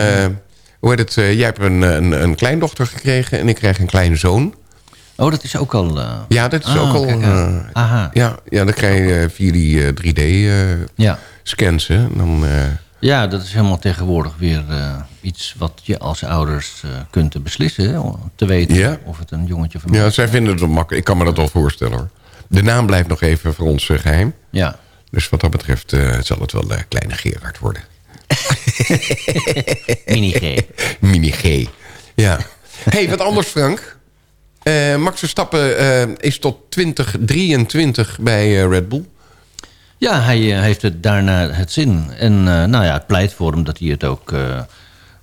hoe heet het? jij hebt een, een, een kleindochter gekregen en ik krijg een kleine zoon. Oh, dat is ook al... eh, Ja, dat is ah, ook al... eh. Aha. ja, ja, dan krijg je eh, via die eh, 3D-scans. Ja. dan, ja, dat is helemaal tegenwoordig weer iets wat je als ouders kunt beslissen. Hè, om te weten of het een jongetje of een ja, zij vinden het wel makkelijk. Ik kan me dat wel voorstellen hoor. De naam blijft nog even voor ons eh, geheim. Ja. Dus wat dat betreft zal het wel kleine Gerard worden. <laughs> Mini G. <laughs> Mini G. Ja. hey, wat anders Frank. Eh, Max Verstappen eh, is tot 2023 bij eh, Red Bull. Ja, hij heeft het daarna het zin. En nou ja, het pleit voor hem dat hij het ook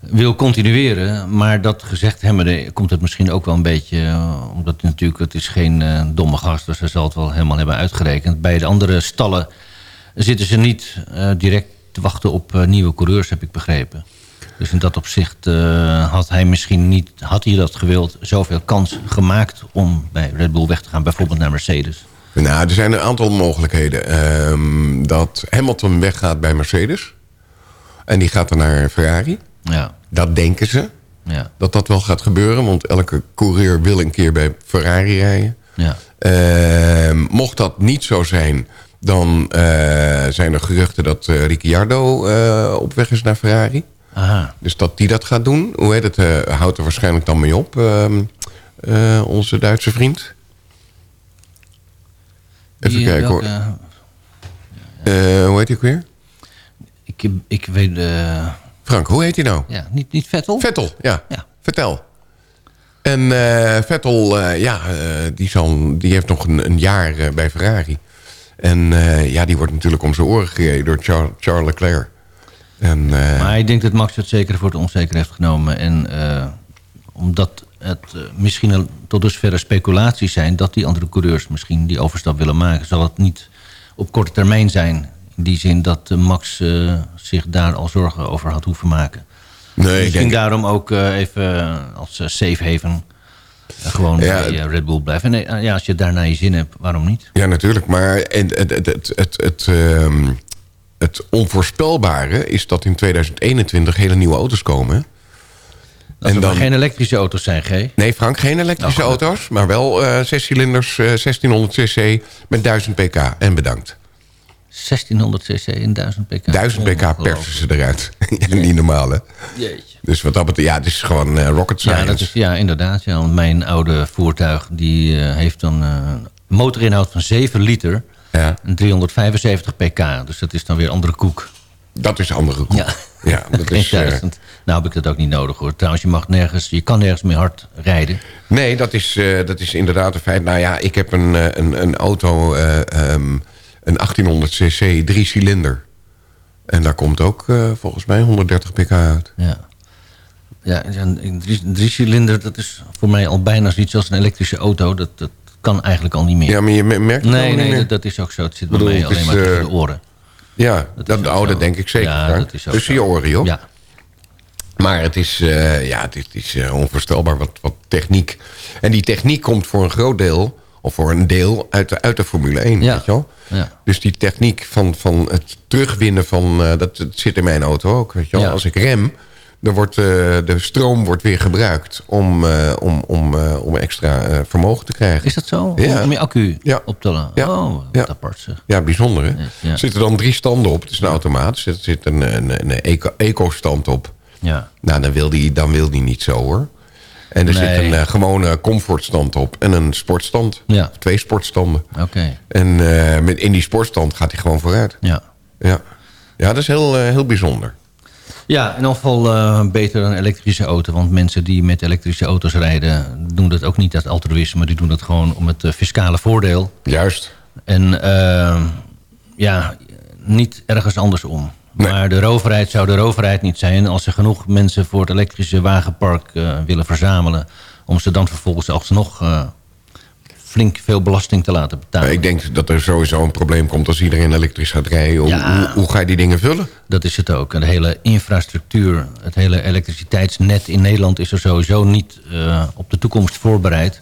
wil continueren. Maar dat gezegd hebbende komt het misschien ook wel een beetje... omdat natuurlijk het is geen domme gast, dus hij zal het wel helemaal hebben uitgerekend. Bij de andere stallen zitten ze niet direct te wachten op nieuwe coureurs, heb ik begrepen. Dus in dat opzicht eh, had hij misschien niet, had hij dat gewild, zoveel kans gemaakt om bij Red Bull weg te gaan, bijvoorbeeld naar Mercedes. Nou, er zijn een aantal mogelijkheden. Ehm, dat Hamilton weggaat bij Mercedes. En die gaat dan naar Ferrari. Ja. Dat denken ze. Ja. Dat dat wel gaat gebeuren. Want elke coureur wil een keer bij Ferrari rijden. Ja. Ehm, mocht dat niet zo zijn... dan eh, zijn er geruchten dat eh, Ricciardo op weg is naar Ferrari. Aha. Dus dat die dat gaat doen. Hoe heet het? eh, houdt er waarschijnlijk dan mee op. ehm, eh, onze Duitse vriend. Even Die, kijken hoor. welke- Eh, hoe heet hij ook weer? Ik, ik weet... eh, Frank, hoe heet hij nou? ja, niet, niet Vettel? Vettel, ja. Ja. Vertel. En eh, Vettel, eh, ja, eh, die, zal, die heeft nog een, een jaar eh, bij Ferrari. En eh, ja, die wordt natuurlijk om zijn oren gereden door Char Charles Leclerc. En, eh, Maar ik denk dat Max het zeker voor het onzeker heeft genomen. En eh, omdat het eh, misschien tot dusverre speculaties zijn... dat die andere coureurs misschien die overstap willen maken... zal het niet op korte termijn zijn. In die zin dat Max zich daar al zorgen over had hoeven maken. Nee, ik misschien denk- daarom ook even als safe haven... gewoon Ja, bij Red Bull blijven. En ja, als je daar naar je zin hebt, waarom niet? Ja, natuurlijk. Maar het, het, het, het, het, ehm, het onvoorspelbare is dat in 2021 hele nieuwe auto's komen. Dat er maar geen elektrische auto's zijn, G. Nee, Frank, geen elektrische Oh, gelukkig. auto's. Maar wel eh zes cilinders, eh, 1600 cc met 1000 pk. En bedankt. 1600 cc en 1000 pk. 1000 pk persen ze eruit. <laughs> Niet normaal, hè? Jeetje. Dus wat dat betreft, ja, het is gewoon eh, rocket science. Ja, dat is, ja, inderdaad. Ja, want mijn oude voertuig die, eh, heeft dan eh, een motorinhoud van 7 liter Ja. en 375 pk. Dus dat is dan weer andere koek. Dat is andere koek. Ja, Ja, dat <laughs> is... eh, nou heb ik dat ook niet nodig hoor. Trouwens, je, mag nergens, je kan nergens meer hard rijden. Nee, dat is, eh, dat is inderdaad een feit. Nou ja, ik heb een, eh, een, een auto, eh, ehm, een 1800 cc, drie cilinder. En daar komt ook volgens mij 130 pk uit. Ja. Ja, een drie cilinder, dat is voor mij al bijna zoiets als een elektrische auto. Dat, dat kan eigenlijk al niet meer. Ja, maar je me- merkt het nee, nee, dat, dat is ook zo. Het zit bedoel, bij mij alleen is, maar tussen eh, de oren. Ja, dat, oh, dat denk ik zeker. Ja, dat is Tussen zo. je oren, joh. Ja. Maar het is, eh, ja, het is, het is eh, onvoorstelbaar wat, wat techniek. En die techniek komt voor een groot deel, of voor een deel, uit de, uit de Formule 1. Ja. Weet je wel? Ja. Dus die techniek van, van het terugwinnen van... eh, dat, dat zit in mijn auto ook. Weet je wel? Als ik rem, dan wordt eh, de stroom wordt weer gebruikt... om, eh, om, om, eh, om extra vermogen te krijgen. Is dat zo? Ja. Om je accu Ja. op te laden? Ja. Oh, Ja. apart zeg. Ja, bijzonder hè? Ja. Er zitten dan drie standen op. Het is een automaat. Er zit, een, een, een eco- eco-stand op. Ja. Nou, dan wil die, dan wil die niet zo hoor. En er Nee. zit een gewone comfortstand op en een sportstand. Ja. Twee sportstanden. Oké. En met, in die sportstand gaat hij gewoon vooruit. Ja. Ja, ja dat is heel, heel bijzonder. Ja, in ieder geval eh, beter een elektrische auto. Want mensen die met elektrische auto's rijden... doen dat ook niet uit altruïsme. Die doen dat gewoon om het eh, fiscale voordeel. Juist. En eh, ja, niet ergens andersom. Maar de roverheid zou de roverheid niet zijn... als ze genoeg mensen voor het elektrische wagenpark eh, willen verzamelen... om ze dan vervolgens alsnog flink veel belasting te laten betalen. Ik denk dat er sowieso een probleem komt als iedereen elektrisch gaat rijden. Hoe, Ja. hoe, hoe ga je die dingen vullen? Dat is het ook. De hele infrastructuur, het hele elektriciteitsnet in Nederland... is er sowieso niet eh, op de toekomst voorbereid.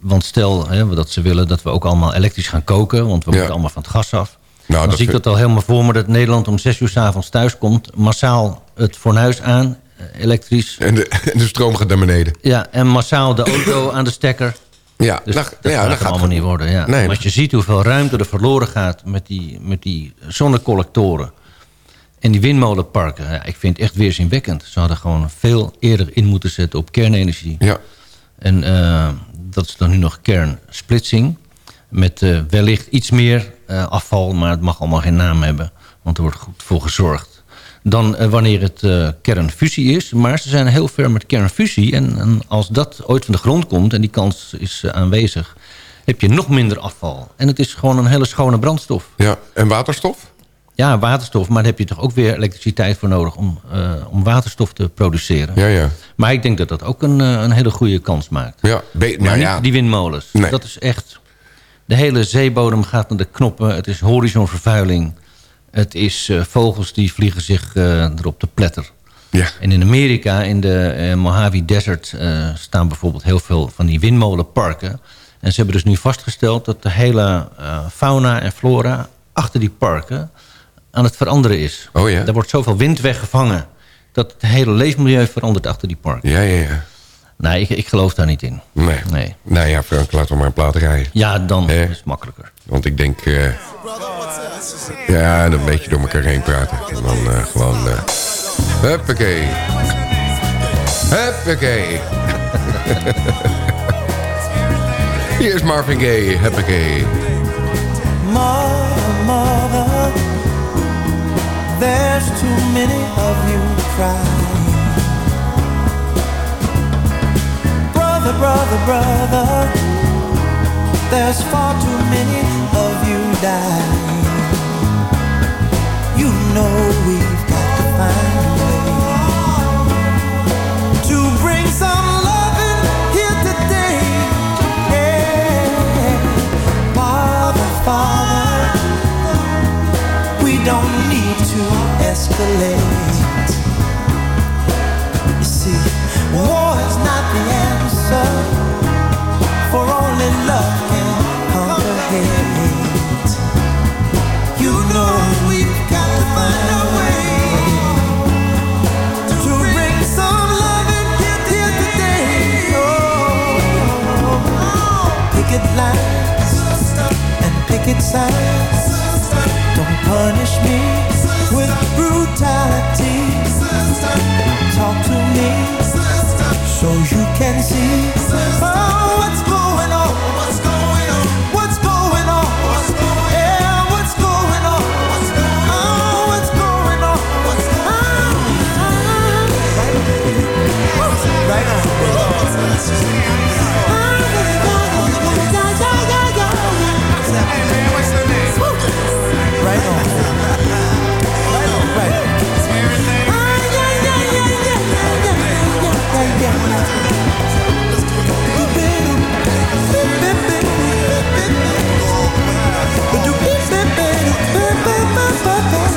Want stel hè, dat ze willen dat we ook allemaal elektrisch gaan koken... want we moeten allemaal van het gas af. Nou, dan dat zie ik dat al helemaal voor me... dat Nederland om zes uur s'avonds thuis komt... massaal het fornuis aan, eh, elektrisch. En de, en de stroom gaat naar beneden. Ja, en massaal de auto aan de stekker. Ja, Dus dat, dat ja, gaat dat gaat allemaal niet worden. Ja. Nee, Maar als je ziet hoeveel ruimte er verloren gaat met die, met die zonnecollectoren... en die windmolenparken, ja, ik vind het echt weerzinwekkend. Ze hadden gewoon veel eerder in moeten zetten op kernenergie. Ja. En eh, dat is dan nu nog kernsplitsing... met eh, wellicht iets meer eh, afval, maar het mag allemaal geen naam hebben... want er wordt goed voor gezorgd. Dan eh, wanneer het eh, kernfusie is. Maar ze zijn heel ver met kernfusie. En, en als dat ooit van de grond komt, en die kans is eh, aanwezig... heb je nog minder afval. En het is gewoon een hele schone brandstof. Ja, en waterstof? Ja, waterstof, maar daar heb je toch ook weer elektriciteit voor nodig... om, om waterstof te produceren. Ja, ja. Maar ik denk dat dat ook een, een hele goede kans maakt. Ja, Maar nou niet ja. die windmolens. Nee. Dat is echt... De hele zeebodem gaat naar de knoppen. Het is horizonvervuiling. Het is eh, vogels die vliegen zich eh, erop te pletter. Ja. En in Amerika, in de eh, Mojave Desert... staan bijvoorbeeld heel veel van die windmolenparken. En ze hebben dus nu vastgesteld... dat de hele fauna en flora achter die parken aan het veranderen is. Oh ja? Er wordt zoveel wind weggevangen... dat het hele leefmilieu verandert achter die parken. Ja, ja, ja. Nee, ik, ik geloof daar niet in. Nee. Nee. Nou ja, Frank, laten we maar een plaat rijden. Ja, dan is het makkelijker. Want ik denk... eh, ja, een beetje door elkaar heen praten. En dan eh, gewoon... eh huppakee. Huppakee. <laughs> Hier is Marvin Gaye. Huppakee. Mother, there's too many of you crying. Brother, brother, brother, there's far too many You know we've got to find a way to bring some loving here today. Father, Father, we don't need to escalate. Picket signs. Don't punish me with brutality. Talk to me so you can see oh, what's going on. What's going on? What's going on? Yeah, what's going on? Oh, what's going on? On.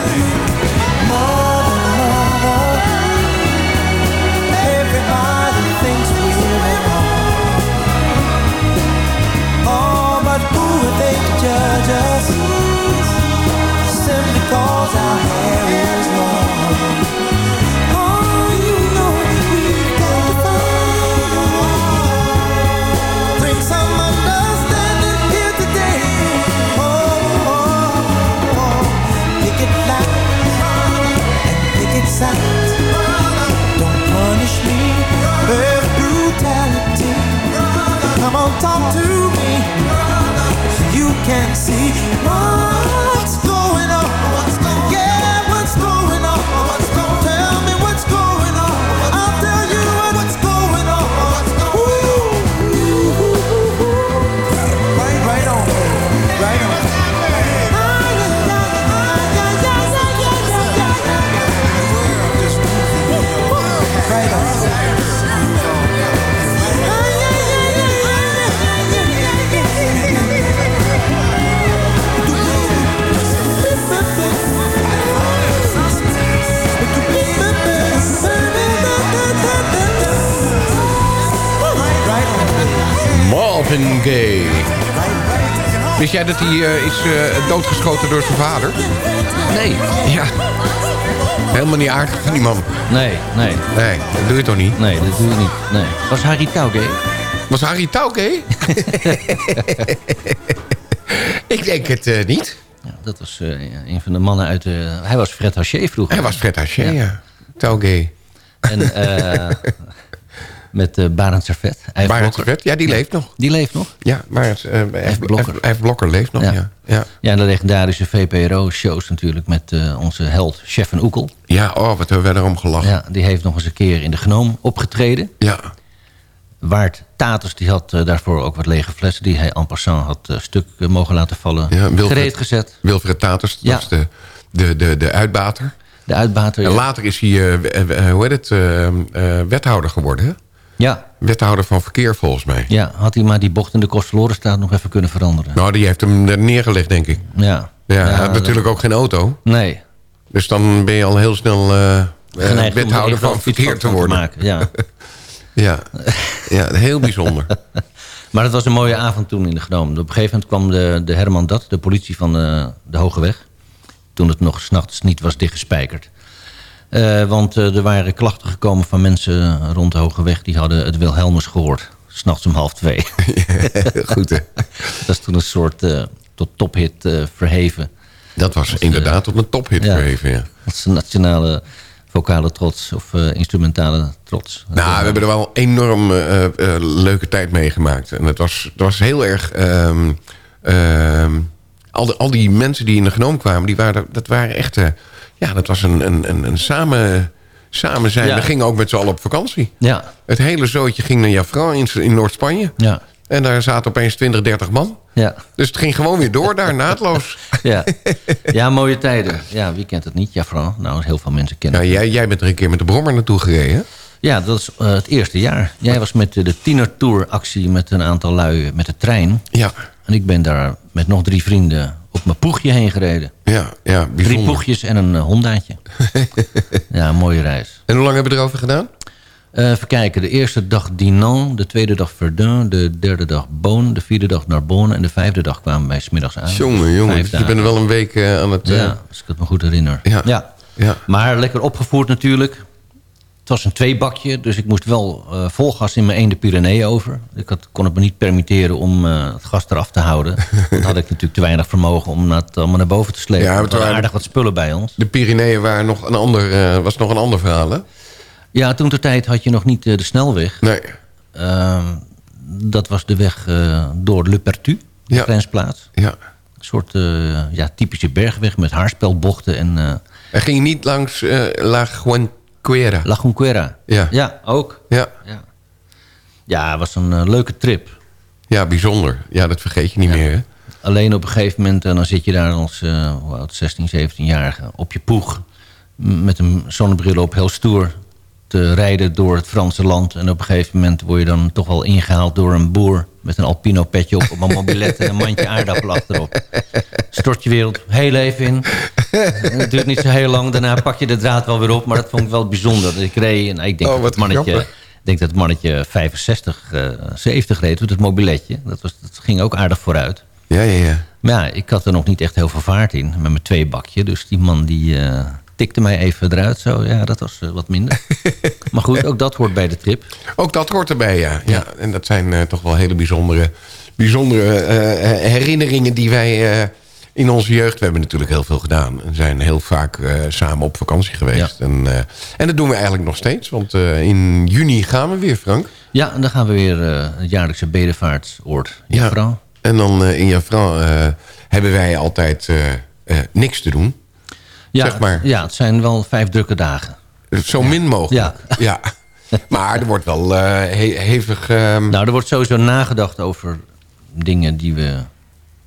Hey! Wist jij dat hij eh, is eh, doodgeschoten door zijn vader? Nee. Ja. Helemaal niet aardig van die man. Nee, nee. Nee, dat doe je toch niet? Nee, dat doe je niet. Nee. Was Harry? Was Harry? <laughs> Ik denk het eh, niet. Ja, dat was een van de mannen uit de... Hij was Fred Haché vroeger. Hij was Fred Haché, ja. En eh, <laughs> met uh, Barend Servet. Barend Servet, ja, die leeft nog. Die leeft nog? Ja, maar het, uh, F. Blokker. F. Blokker leeft nog, ja. Ja, ja. ja en de legendarische VPRO-shows natuurlijk met uh, onze held Chef en Oekel. Ja, oh, wat hebben we daarom gelachen. Ja, die heeft nog eens een keer in de Genoom opgetreden. Ja. Waard Taters die had uh, daarvoor ook wat lege flessen... die hij en passant had stuk mogen laten vallen. Ja, Wilfred, gereed gezet. Wilfred Taters, dat ja. was de, de, de, de uitbater. De uitbater, En later is hij, hoe heet het, wethouder geworden, hè? Ja. Wethouder van verkeer, volgens mij. Ja, had hij maar die bocht in de Kostverlorenstraat nog even kunnen veranderen. Nou, die heeft hem er neergelegd, denk ik. Ja. Ja, ja hij had natuurlijk ook geen auto. Nee. Dus dan ben je al heel snel wethouder van verkeer te worden. Te maken, ja. <laughs> Ja, ja heel bijzonder. <laughs> maar het was een mooie avond toen in de Genoom. Op een gegeven moment kwam de, de Herman Dat, de politie van de, de Hoge Weg. Toen het nog s'nachts niet was dichtgespijkerd. Uh, want uh, er waren klachten gekomen van mensen rond de Hoge Weg... die hadden het Wilhelmus gehoord. S'nachts om half twee. <laughs> Goed, hè? <laughs> Dat is toen een soort uh, tot tophit verheven. Dat was dat, inderdaad tot een tophit ja, verheven, ja. Dat is een nationale vocale trots of instrumentale trots. Nou, we hebben er wel enorm leuke tijd meegemaakt. En het was, het was heel erg... Um, um, al, de, al die mensen die in de genoom kwamen, die waren, dat waren echt... ja, dat was een, een, een, een samen, samen zijn. Ja. We gingen ook met z'n allen op vakantie. Ja. Het hele zootje ging naar Jaffran in, in Noord-Spanje. Ja. En daar zaten opeens 20, 30 man. Ja. Dus het ging gewoon weer door daar, <laughs> naadloos. Ja, ja mooie tijden. Ja, wie kent het niet? Ja, vooral. Nou, heel veel mensen kennen ja, jij, jij bent er een keer met de brommer naartoe gereden, Ja, dat is uh, het eerste jaar. Jij was met de Tiener Tour actie met een aantal lui met de trein. Ja. En ik ben daar met nog drie vrienden op mijn poegje heen gereden. Ja, ja bijzonder. Drie poegjes en een uh, hondaatje. <laughs> ja, een mooie reis. En hoe lang hebben we erover gedaan? Uh, even kijken, de eerste dag Dinan, de tweede dag Verdun, de derde dag Boon, de vierde dag Narbonne en de vijfde dag kwamen wij smiddags aan. Jongen, jongen, je bent wel een week uh, aan het... Uh... Ja, als ik het me goed herinner. Ja. ja. ja. Maar lekker opgevoerd natuurlijk. Het was een tweebakje, dus ik moest wel eh, vol gas in mijn ene Pyrenee over. Ik had, kon het me niet permitteren om eh, het gas eraf te houden. <laughs> Dan had ik natuurlijk te weinig vermogen om het allemaal naar boven te slepen. Ja, maar er toen- aardig wat spullen bij ons. De Pyreneeën waren nog een ander, eh, was nog een ander verhaal, hè? Ja, toen ter tijd had je nog niet de snelweg. Nee. Ehm, dat was de weg door Le Pertu, de Ja. grensplaats. Ja. Een soort ja, typische bergweg met haarspelbochten en... En ging je niet langs eh La La Junquera. Ja. Ja, ook. Ja. Ja, ja het was een eh, leuke trip. Ja, bijzonder. Ja, dat vergeet je niet meer, hè? Alleen op een gegeven moment, eh, dan zit je daar als oud, 16, 17-jarige op je poeg. Met een zonnebril op, heel stoer te rijden door het Franse land. En op een gegeven moment word je dan toch wel ingehaald door een boer... met een alpino petje op, op een mobilet en een mandje aardappel achterop. Stort je wereld heel even in. Het duurt niet zo heel lang, daarna pak je de draad wel weer op. Maar dat vond ik wel bijzonder. Ik reed en ik denk Oh, dat het mannetje... Ik denk dat het mannetje 65, eh 70 reed met het mobiletje. Dat, was, dat ging ook aardig vooruit. Ja, ja, ja. Maar ja, ik had er nog niet echt heel veel vaart in met mijn twee bakje. Dus die man die eh, tikte mij even eruit. Zo, ja, dat was eh, wat minder. <laughs> maar goed, ook dat hoort bij de trip. Ook dat hoort erbij, ja. ja. En dat zijn eh, toch wel hele bijzondere, bijzondere eh, herinneringen die wij in onze jeugd... We hebben natuurlijk heel veel gedaan. En zijn heel vaak samen op vakantie geweest. En, en dat doen we eigenlijk nog steeds. Want in juni gaan we weer, Frank. Ja, en dan gaan we weer het jaarlijkse bedevaartsoord. Ja. En dan in Javran eh hebben wij altijd niks te doen. Ja, zeg maar. ja, het zijn wel vijf drukke dagen. Zo min mogelijk. Ja. <laughs> maar er wordt wel eh, he- hevig... ehm, Nou, er wordt sowieso nagedacht over dingen die we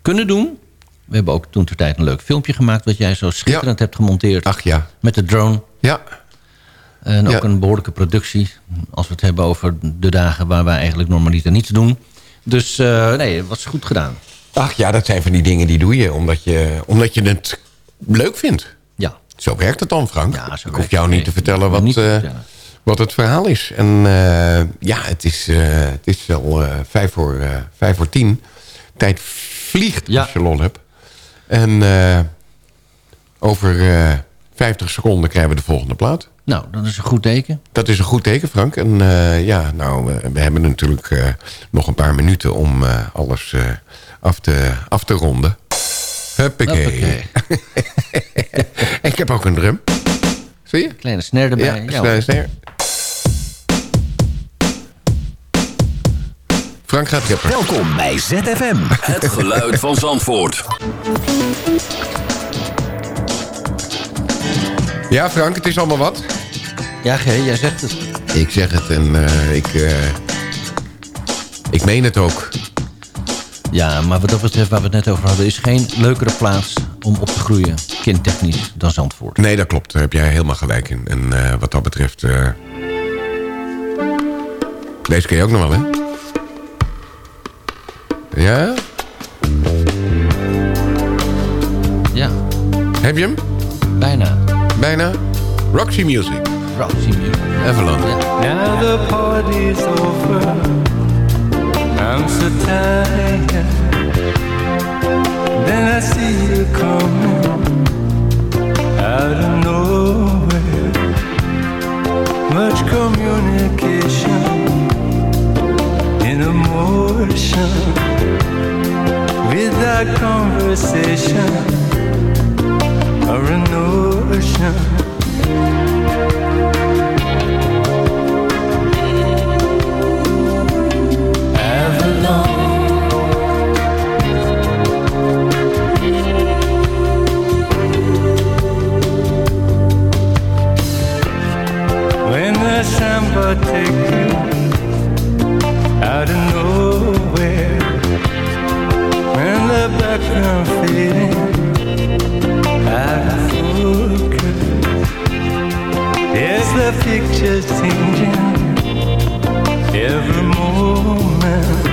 kunnen doen. We hebben ook toen ter tijd een leuk filmpje gemaakt... wat jij zo schitterend hebt gemonteerd. Ach ja. Met de drone. Ja. En ook Ja. een behoorlijke productie. Als we het hebben over de dagen waar wij eigenlijk normaliter niets doen. Dus eh, nee, het was goed gedaan. Ach ja, dat zijn van die dingen die doe je omdat je, omdat je het leuk vindt. Zo werkt het dan, Frank. Ja, Ik hoef jou niet te vertellen wat, Niet te eh, vertellen. wat het verhaal is. En eh, ja, het is, eh, het is wel vijf, voor, vijf voor tien. Tijd vliegt als je lol hebt. En over eh 50 seconden krijgen we de volgende plaat. Nou, dat is een goed teken. Dat is een goed teken, Frank. En ja, nou, we, we hebben natuurlijk nog een paar minuten om alles af, te, af te ronden. Huppakee. <laughs> Ik heb ook een drum. Zie je? Kleine snare erbij. Ja, snare, hoor. snare. Frank gaat rappen. Welkom bij ZFM. Het geluid van Zandvoort. Ja, Frank, het is allemaal wat. Ja, G, jij zegt het. Ik zeg het en eh, ik, eh, ik meen het ook. Ja, maar wat dat betreft, waar we het net over hadden... is geen leukere plaats om op te groeien, kindtechnisch, dan Zandvoort. Nee, dat klopt. Daar heb jij helemaal gelijk in. En eh, wat dat betreft... eh, Deze ken je ook nog wel, hè? Ja? Ja. Heb je hem? Bijna. Bijna? Roxy Music. Roxy Music. Avalon. Now the party's over. I'm so tired. Emotion. Without conversation or a notion. When the take you out of from fading out of focus. Is the picture changing every moment?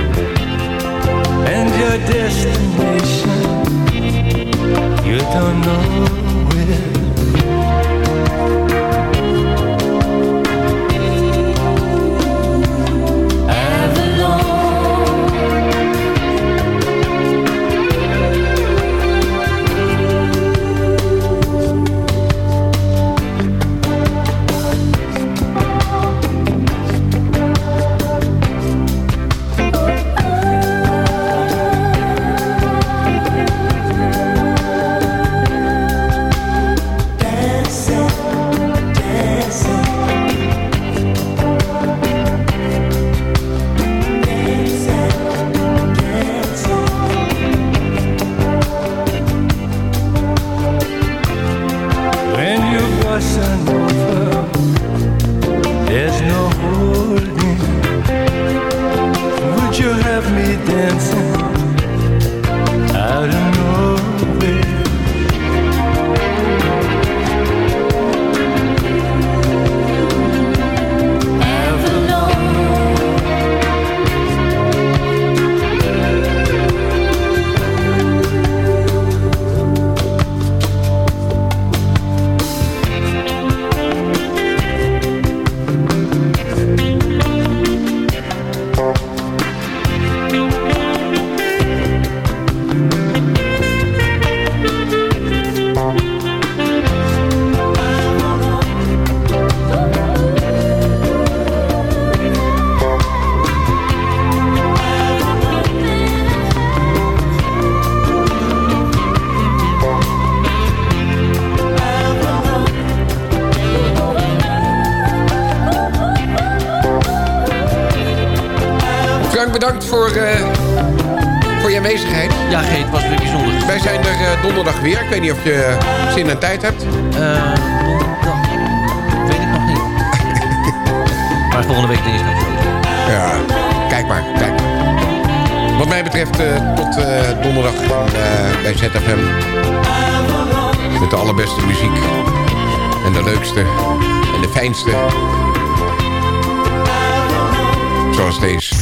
And your destination, you don't know. Je zin en tijd hebt. Eh, donderdag. Weet ik nog niet. <laughs> maar volgende week dinsdag. Ja, kijk maar, kijk maar. Wat mij betreft eh, tot eh, donderdag eh, bij ZFM. Met de allerbeste muziek. En de leukste. En de fijnste. Zoals deze.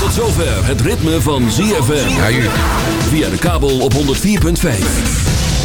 Tot zover het ritme van ZFM. Ja, u. Via de kabel op 104.5.